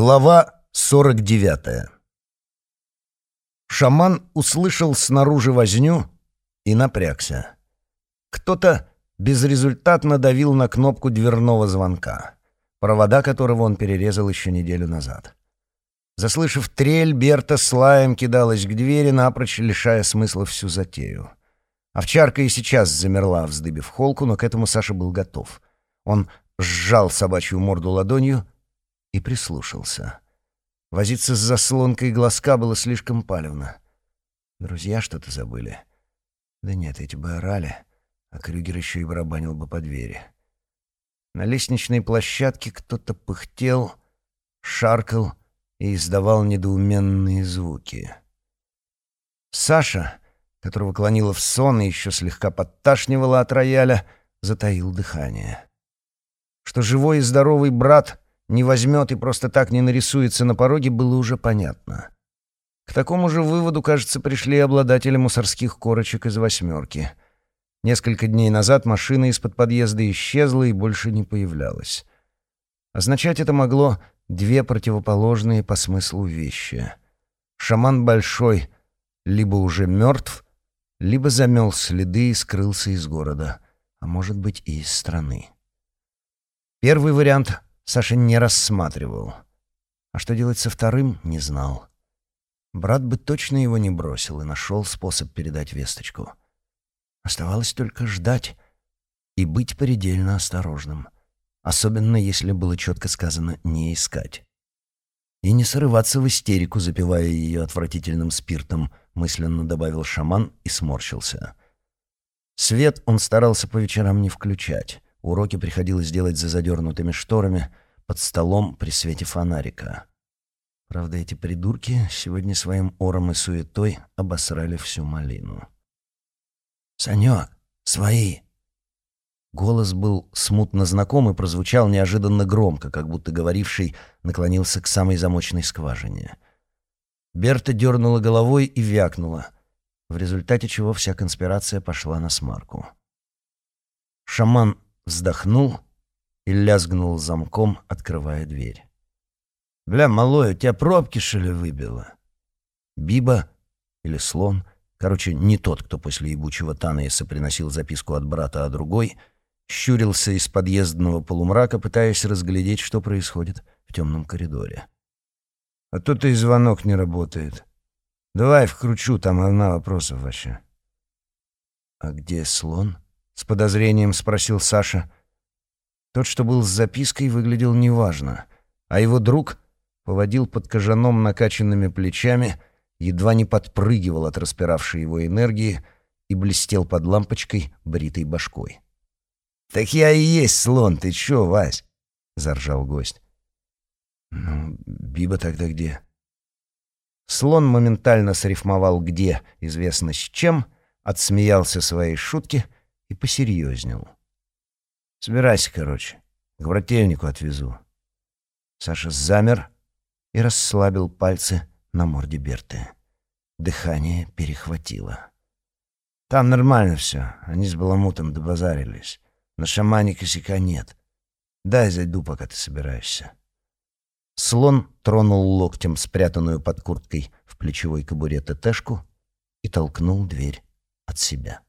Глава 49 Шаман услышал снаружи возню и напрягся. Кто-то безрезультатно давил на кнопку дверного звонка, провода которого он перерезал еще неделю назад. Заслышав трель, Берта с лаем кидалась к двери, напрочь лишая смысла всю затею. Овчарка и сейчас замерла, вздыбив холку, но к этому Саша был готов. Он сжал собачью морду ладонью и прислушался. Возиться с заслонкой глазка было слишком палевно. Друзья что-то забыли. Да нет, эти бы орали, а Крюгер еще и барабанил бы по двери. На лестничной площадке кто-то пыхтел, шаркал и издавал недоуменные звуки. Саша, которого клонило в сон и еще слегка подташнивало от рояля, затаил дыхание что живой и здоровый брат не возьмет и просто так не нарисуется на пороге, было уже понятно. К такому же выводу, кажется, пришли обладатели мусорских корочек из «восьмерки». Несколько дней назад машина из-под подъезда исчезла и больше не появлялась. Означать это могло две противоположные по смыслу вещи. Шаман Большой либо уже мертв, либо замел следы и скрылся из города, а может быть и из страны. Первый вариант Саша не рассматривал. А что делать со вторым, не знал. Брат бы точно его не бросил и нашел способ передать весточку. Оставалось только ждать и быть предельно осторожным. Особенно, если было четко сказано «не искать». И не срываться в истерику, запивая ее отвратительным спиртом, мысленно добавил шаман и сморщился. Свет он старался по вечерам не включать. Уроки приходилось делать за задернутыми шторами, под столом при свете фонарика. Правда, эти придурки сегодня своим ором и суетой обосрали всю малину. «Санек, свои!» Голос был смутно знаком и прозвучал неожиданно громко, как будто говоривший наклонился к самой замочной скважине. Берта дернула головой и вякнула, в результате чего вся конспирация пошла на смарку. Шаман вздохнул и лязгнул замком, открывая дверь. «Бля, малой, у тебя пробки, что ли, выбило?» Биба или слон, короче, не тот, кто после ебучего Танаиса приносил записку от брата, а другой, щурился из подъездного полумрака, пытаясь разглядеть, что происходит в темном коридоре. «А тут и звонок не работает. Давай вкручу, там одна вопросов вообще». «А где слон?» С подозрением спросил Саша. Тот, что был с запиской, выглядел неважно, а его друг поводил под кожаном накачанными плечами, едва не подпрыгивал от распиравшей его энергии и блестел под лампочкой бритой башкой. «Так я и есть слон, ты чё, Вась?» — заржал гость. «Ну, Биба тогда где?» Слон моментально срифмовал «где», известно с чем, отсмеялся своей шутки — и посерьезнел. «Собирайся, короче, к брательнику отвезу». Саша замер и расслабил пальцы на морде Берты. Дыхание перехватило. «Там нормально все, они с Баламутом добазарились. На шамане косяка нет. Дай зайду, пока ты собираешься». Слон тронул локтем спрятанную под курткой в плечевой кобуре ТТшку и толкнул дверь от себя.